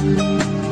Música